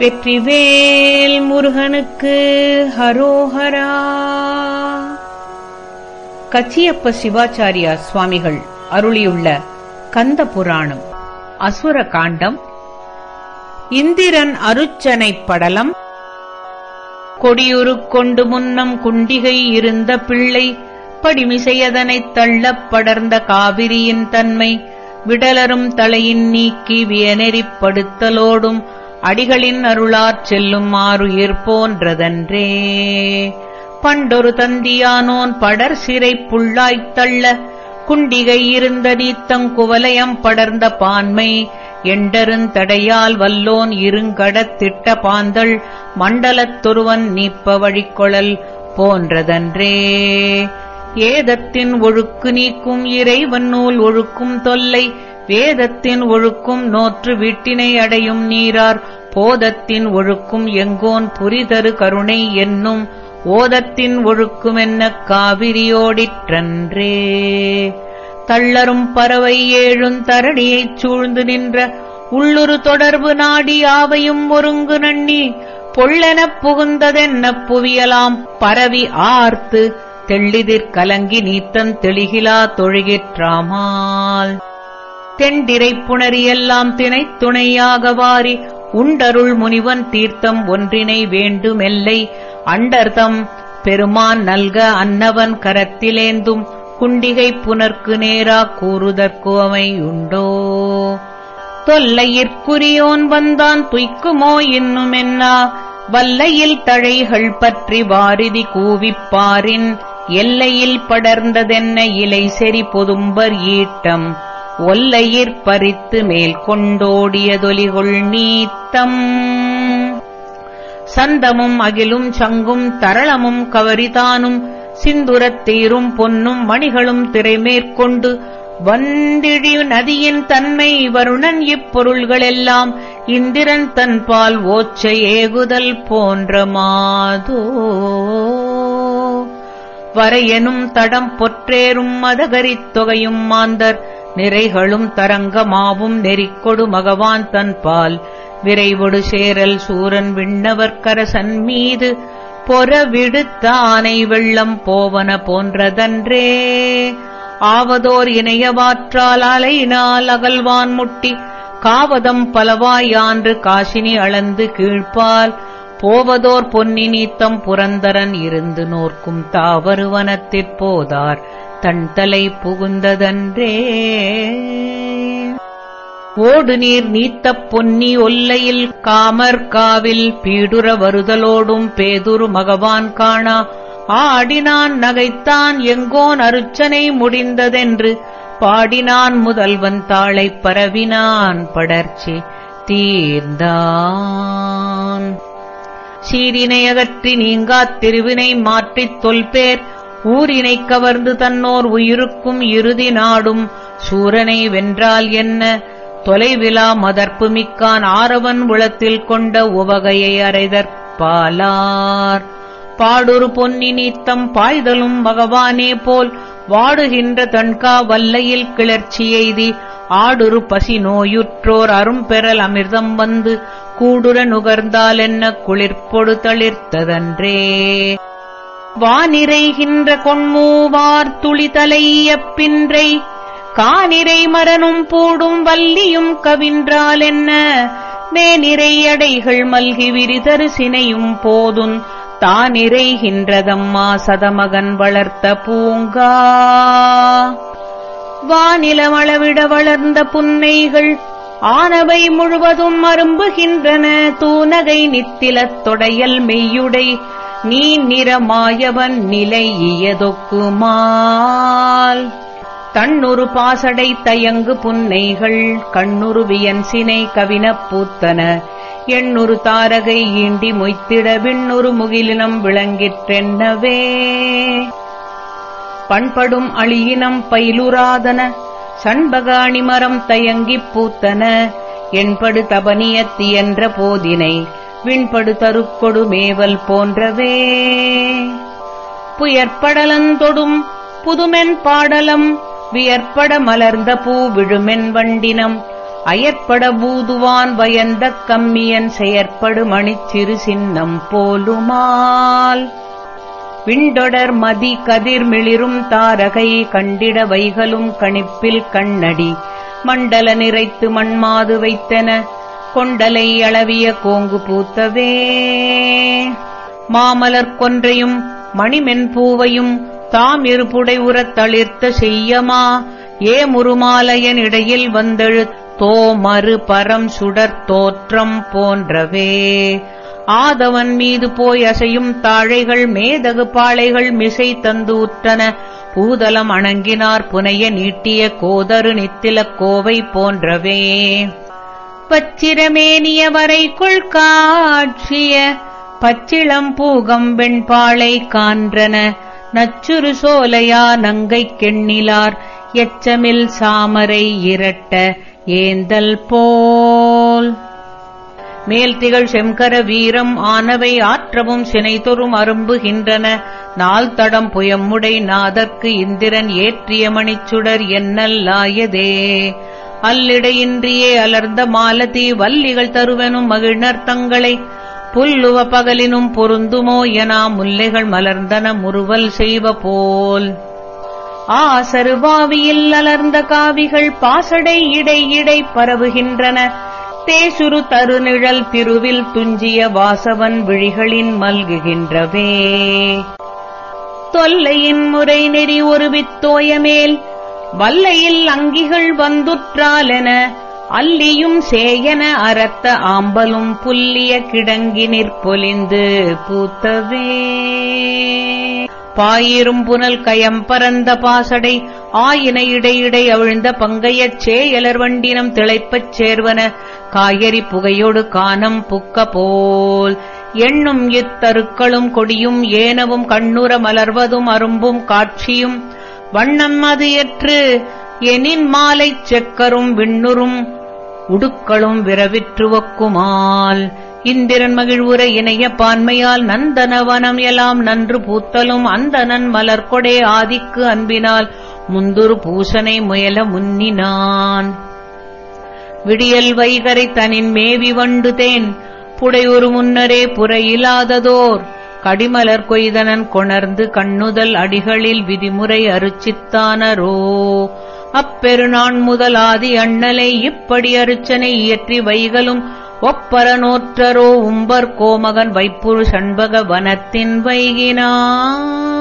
வெற்றிவேல் முருகனுக்கு ஹரோஹரா. கச்சியப்ப சிவாச்சாரியா சுவாமிகள் அருளியுள்ள கந்த புராணம் அசுர காண்டம் இந்திரன் அருச்சனைப் படலம் கொடியுரு கொண்டு முன்னம் குண்டிகை இருந்த பிள்ளை படிமிசையதனைத் தள்ளப் படர்ந்த காவிரியின் தன்மை விடலரும் தலையின் நீக்கி வியநெறிப்படுத்தலோடும் அடிகளின் அருளாற் செல்லும் ஆறுயிர் போன்றதன்றே. பண்டொரு தந்தியானோன் படர் சிறை புள்ளாய்த் தள்ள குண்டிகை இருந்ததீத்தங் குவலயம் படர்ந்த பான்மை எண்டருந்தடையால் வல்லோன் இருங்கடத்திட்ட பாந்தள் மண்டலத்தொருவன் நீப்ப வழிக்கொழல் போன்றதன்றே. ஏதத்தின் ஒழுக்கு நீக்கும் இறைவன் நூல் ஒழுக்கும் தொல்லை வேதத்தின் ஒழுக்கும் நோற்று வீட்டினை அடையும் நீரார். போதத்தின் ஒழுக்கும் எங்கோன் புரிதரு கருணை என்னும். ஓதத்தின் ஒழுக்குமென்ன காவிரியோடிற்றன்றே. தள்ளரும் பறவை ஏழும் தரணியைச் சூழ்ந்து நின்ற. உள்ளுரு தொடர்பு நாடி ஆவையும் ஒருங்கு நண்ணி. பொள்ளெனப் புகுந்ததென்ன புவியலாம். பரவி ஆர்த்து தெள்ளிதிற் கலங்கி நீத்தன் தெளிகிலா தொழுகிற்றாமால் தெண்டிரை புணரியெல்லாம் திணைத் துணையாக வாரி உண்டருள் முனிவன் தீர்த்தம் ஒன்றினை வேண்டுமெல்லை. அண்டர்தம் பெருமான் நல்க அன்னவன் கரத்திலேந்தும் குண்டிகை புனர்க்கு நேரா கூறுதற்குவமை உண்டோ தொல்லையிற்குரியோன் வந்தான் துய்க்குமோ இன்னுமென்னா? வல்லையில் தழைகள் பற்றி வாரிதி கூவிப்பாரின் எல்லையில் படர்ந்ததென்ன இலை செறி பொதும்பர் ஈட்டம்? ஒல்லையிற் பறித்து மேல் கொண்டோடியதொலிகொள் நீத்தம். சந்தமும் அகிலும் சங்கும் தரளமும் கவரிதானும் சிந்துரத் தீரும் பொன்னும் மணிகளும் திரைமேற்கொண்டு வந்திழி நதியின் தன்மை வருணன் இப்பொருள்களெல்லாம் இந்திரன் தன்பால் ஓச்ச ஏகுதல் போன்ற மாதோ. வரையெனும் தடம் பொற்றேறும் மதகரித் தொகையும் மாந்தர் நிறைகளும் தரங்கமாவும் நெறிக்கொடு மகவான் தன்பால் விரைவொடு சேரல் சூரன் விண்ணவர்க்கரசன் மீது பொறவிடுத்தானை வெள்ளம் போவன போன்றதன்றே. ஆவதோர் இணையவாற்றால் அலையினால் அகல்வான் முட்டி காவதம் பலவாயான்று காசினி அளந்து கீழ்ப்பால். போவதோர் பொன்னி நீத்தம் புரந்தரன் இருந்து நோர்க்கும் தாவருவனத்திற் போதார். தன் தலை புகுந்ததன்றே. ஓடு நீர் நீத்தப் பொன்னி ஒல்லையில் காமர் காவில் வருதலோடும் பேதுரு மகவான் காணா. ஆடினான் நகைத்தான் எங்கோன் அருச்சனை முடிந்ததென்று பாடினான் முதல்வன் தாளைப் பரவினான் படர்ச்சி தீர்ந்தான். சீரினை அகற்றி நீங்காத் திருவினை மாற்றித் தொல்பேர் ஊரினைக் கவர்ந்து தன்னோர் உயிருக்கும் இறுதி நாடும். சூரனை வென்றால் என்ன? தொலைவிலா மதர்ப்பு மிக்கான் ஆரவன் உளத்தில் கொண்ட உவகையை அறைதற்பாலார் பாடுரு பொன்னி நீத்தம் பாய்தலும் பகவானே போல் வாடுகின்ற தன்கா வல்லையில் கிளர்ச்சி எய்தி. ஆடுரு பசி நோயுற்றோர் அரும்பெறல் அமிர்தம் வந்து கூடுர நுகர்ந்தால் என்ன? தளிர்த்ததன்றே. வானிறைகின்ற கொண்மூவார் துளிதலைய பின்றை கானிறை மரனும் பூடும் வல்லியும் கவின்றால் என்ன மேனிறை அடைகள் மல்கி விரிதரு சினையும் போதுன் தானிறைகின்றதம்மா சதமகன் வளர்த்த பூங்கா. வானிலமளவிட வளர்ந்த புன்னைகள் ஆனவை முழுவதும் அரும்புகின்றன தூநகை நித்திலத் தொடையல் மெய்யுடை நீ நிறமாயவன் நிலை இயதொக்குமால். தன்னுரு பாசடை தயங்கு புன்னைகள் கண்ணுரு வியன்சினை கவினப் பூத்தன. எண்ணுரு தாரகை ஈண்டி மொய்த்திட விண்ணுரு முகிலினம் விளங்கிற்றென்னவே பண்படும் அழியினம் பயிலுராதன சண்பக அணிமரம் தயங்கிப் பூத்தன. என்படு தபனியத்தி என்ற போதினை விண்படு தருக்கொடு மேவல் போன்றவே புயற்படலந்தொடும் புதுமென் பாடலம் வியற்பட மலர்ந்த பூ விழுமென் வண்டினம் அயற்பட பூதுவான் வயந்த கம்மியன் செயற்படு மணிச்சிறு சின்னம் போலுமால். விண்டொடர் மதி கதிர்மிளிரும் தாரகை கண்டிட வைகளும் கணிப்பில் கண்ணடி மண்டல நிறைத்து மண்மாது வைத்தன கொண்டலை அளவிய கோங்கு பூத்தவே மாமலர் கொன்றையும் மணிமென்பூவையும் தாம் இருபுடை உரத் தளிர்த்த செய்யமா. ஏ முருமாலையன் இடையில் வந்தெழு தோமறு பரம் சுடர் தோற்றம் போன்றவே. ஆதவன் மீது போய் அசையும் தாழைகள் மேதகு பாளைகள் மிசை தந்து உற்றன பூதலம் அணங்கினார் புனைய நீட்டிய கோதரு நித்திலக் கோவை போன்றவே. பச்சிரமேனிய வரைக்குள் காட்சிய பச்சிளம் பூகம் வெண்பாளை கான்றன நச்சுரு சோலையா நங்கைக் கெண்ணிலார் எச்சமில் சாமரை இரட்ட ஏந்தல் போல். மேல் திகழ் செம்கர வீரம் ஆனவை ஆற்றவும் சினைதொறும் அரும்புகின்றன. நாள் தடம் புயம்முடை நாதற்கு இந்திரன் ஏற்றிய மணிச்சுடர் என்னல்லாயதே அல்லிடையின்றியே அலர்ந்த மாலதி வல்லிகள் தருவெனும் மகிழ்னர் தங்களை. புல்லுவ பகலினும் பொருந்துமோ எனா முல்லைகள் மலர்ந்தன முறுவல் செய்வ போல். ஆசருவாவியில் அலர்ந்த காவிகள் பாசடை இடை இடை பரவுகின்றன. தேசுரு தருநிழல் திருவில் துஞ்சிய வாசவன் விழிகளின் மல்குகின்றவே. தொல்லையின் முறை நெறி ஒரு வித்தோயமேல் வல்லையில் அங்கிகள் வந்துற்றாலென அல்லியும் சேயன அரத்த ஆம்பலும் புல்லிய கிடங்கி நிற்பொலிந்து பூத்தவே பாயிரும் புனல் கயம் பரந்த பாசடை ஆயின இடையிடை அவிழ்ந்த பங்கையச் சேயலர் வண்டினம் திளைப்பச் சேர்வன காயறி புகையோடு கானம் புக்க போல். எண்ணும் இத்தருக்களும் கொடியும் ஏனவும் கண்ணுற மலர்வதும் அரும்பும் காட்சியும் வண்ணம் அது எற்று எனின் மாலைச் செக்கரும் விண்ணுறும் உடுக்களும் விரவிற்றுவக்குமால் இந்திரன் மகிழ்வுரை இணைய பான்மையால் நந்தனவனம் எல்லாம் நன்று பூத்தலும் அந்தனன் மலர்கொடே ஆதிக்கு அன்பினால் முந்துரு பூசனை முயல முன்னினான். விடியல் வைகரை தனின் மேவி வண்டுதேன் புடையொரு முன்னரே புறையிலாததோர் கடிமலர் கொய்தனன் கொணர்ந்து கண்ணுதல் அடிகளில் விதிமுறை அருச்சித்தானரோ? அப்பெருநான் முதலாதி ஆதி அண்ணலை இப்படி அருச்சனை இயற்றி வைகளும் ஒப்பரனோற்றரோ உம்பர் கோமகன் வைப்புரு சண்பக வனத்தின் வைகினான்.